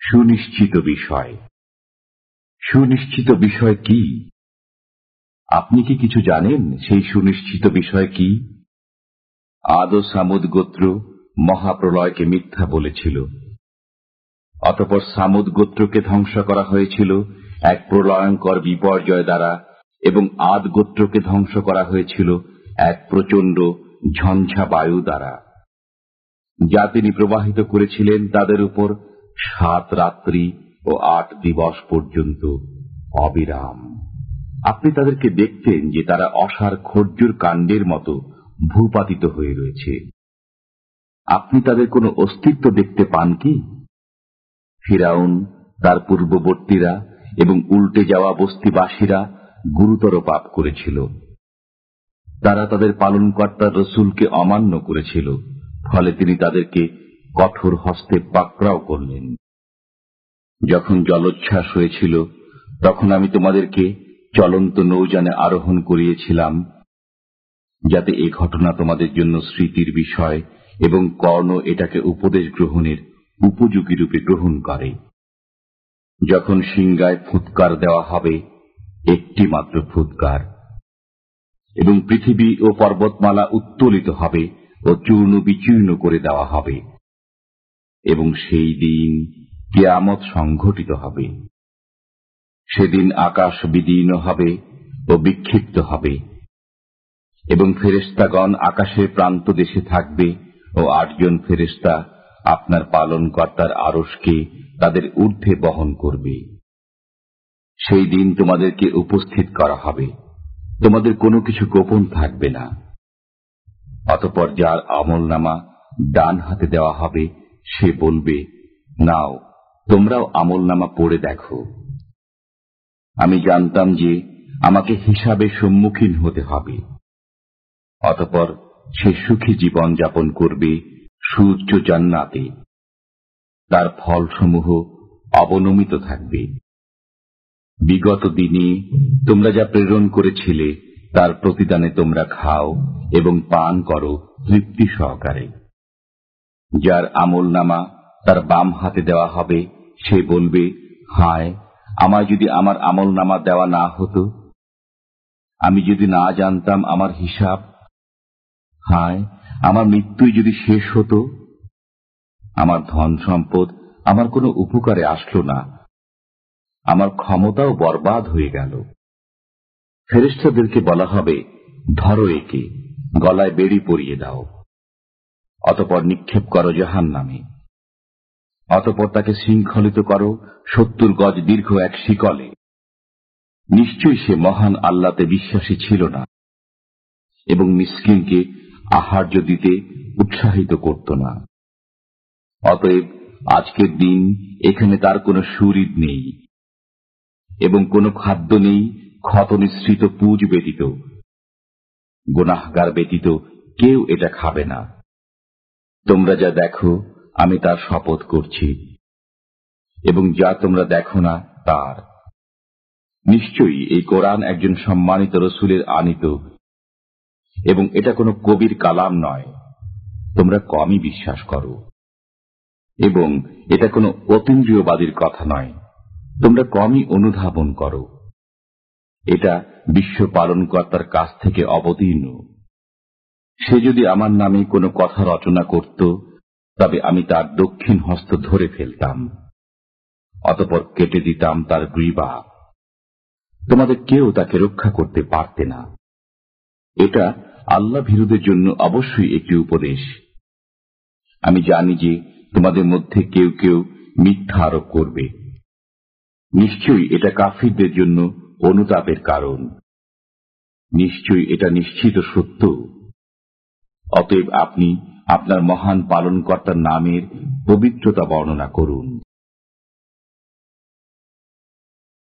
সুনিশ্চিত বিষয়। সুনিশ্চিত বিষয় কি? আপনি কি কিছু জানেন সেই সুনিশ্চিত বিষয় কি? আদ সামুদ গোত্র মহাপ্রলয়কে মিথ্যা বলেছিল। অতপর সামুদ গোত্রকে ধ্বংস করা হয়েছিল এক প্রলয়ঙ্কর বিপর্যয় দ্বারা এবং আদ গোত্রকে ধ্বংস করা হয়েছিল এক প্রচণ্ড ঝঞ্ঝা বায়ু দ্বারা। যা তিনি প্রবাহিত করেছিলেন তাদের উপর সাত রাত্রি ও আট দিবস পর্যন্ত অবিরাম। আপনি তাদেরকে দেখতেন যে তারা অসার খর্জুর কাণ্ডের মতো ভূপাতিত হয়ে রয়েছে। আপনি তাদের কোনো অস্তিত্ব দেখতে পান কি? ফিরাউন, তার পূর্ববর্তীরা এবং উল্টে যাওয়া বস্তিবাসীরা গুরুতর পাপ করেছিল। তারা তাদের পালনকর্তার রসুলকে অমান্য করেছিল, ফলে তিনি তাদেরকে কঠোর হস্তে পাকড়াও করলেন। যখন জলোচ্ছ্বাস হয়েছিল, তখন আমি তোমাদেরকে চলন্ত নৌযানে আরোহণ করিয়েছিলাম, যাতে এ ঘটনা তোমাদের জন্য স্মৃতির বিষয় এবং কর্ণ এটাকে উপদেশ গ্রহণের উপযোগী রূপে গ্রহণ করে। যখন সিংগায় ফুৎকার দেওয়া হবে একটি মাত্র ফুৎকার, এবং পৃথিবী ও পর্বতমালা উত্তোলিত হবে ও চূর্ণ বিচূর্ণ করে দেওয়া হবে। এবং সেই দিন কেয়ামত সংঘটিত হবে। সেদিন আকাশ বিদীর্ণ হবে ও বিক্ষিপ্ত হবে, এবং ফেরেস্তাগণ আকাশের প্রান্ত দেশে থাকবে ও আটজন ফেরেস্তা আপনার পালনকর্তার আরসকে তাদের ঊর্ধ্বে বহন করবে। সেই দিন তোমাদেরকে উপস্থিত করা হবে। তোমাদের কোনো কিছু গোপন থাকবে না। অতপর যার আমল নামা ডান হাতে দেওয়া হবে সে বলবে, নাও, তোমরাও আমল নামা পড়ে দেখো। আমি জানতাম যে আমাকে হিসাবে সম্মুখীন হতে হবে। অতপর সে সুখী জীবন যাপন করবে সূর্য জান্নাতে। তার ফলসমূহ অবনমিত থাকবে। বিগত দিনে তোমরা যা প্রেরণ করেছিলে, তার প্রতিদানে তোমরা খাও এবং পান করো তৃপ্তি সহকারে। যার আমল নামা তার বাম হাতে দেওয়া হবে, সে বলবে, হায়, আমায় যদি আমার আমল নামা দেওয়া না হতো, আমি যদি না জানতাম আমার হিসাব, হায়, আমার মৃত্যুই যদি শেষ হতো, আমার ধন সম্পদ আমার কোনো উপকারে আসলো না, আমার ক্ষমতাও বরবাদ হয়ে গেল। ফেরেস্তাদেরকে বলা হবে, ধরো একে, গলায় বেড়ি পরিয়ে দাও। অতপর নিক্ষেপ করো জাহান নামে অতপর তাকে শৃঙ্খলিত করো সত্তর গজ দীর্ঘ এক শিকলে। নিশ্চয়ই সে মহান আল্লাতে বিশ্বাসী ছিল না এবং মিসকিনকে আহার্য দিতে উৎসাহিত করত না। অতএব আজকের দিন এখানে তার কোনো সুরিদ নেই এবং কোনো খাদ্য নেই ক্ষত নিঃসৃত পুজ ব্যতীত। গুনাহগার ব্যতীত কেউ এটা খাবে না। তোমরা যা দেখো, আমি তার শপথ করছি। এবং যা তোমরা দেখো না, তার। নিশ্চয়ই এই কোরআন একজন সম্মানিত রসুলের আনিত। এবং এটা কোনো কবির কালাম নয়। তোমরা কমই বিশ্বাস করো। এবং এটা কোনো অতীন্দ্রিয়বাদীর কথা নয়। তোমরা কমই অনুধাবন করো। এটা বিশ্ব পালনকর্তার কাছ থেকে অবতীর্ণ। সে যদি আমার নামে কোনো কথা রচনা করত, তবে আমি তার দক্ষিণ হস্ত ধরে ফেলতাম। অতপর কেটে দিতাম তার গ্রীবা। তোমাদের কেউ তাকে রক্ষা করতে পারতে না। এটা আল্লাহ ভীরুদের জন্য অবশ্যই একটি উপদেশ। আমি জানি যে তোমাদের মধ্যে কেউ কেউ মিথ্যা আরোপ করবে। নিশ্চয়ই এটা কাফিরদের জন্য অনুতাপের কারণ। নিশ্চয়ই এটা নিশ্চিত সত্য। অতএব আপনি আপনার মহান পালনকর্তার নামের পবিত্রতা বর্ণনা করুন।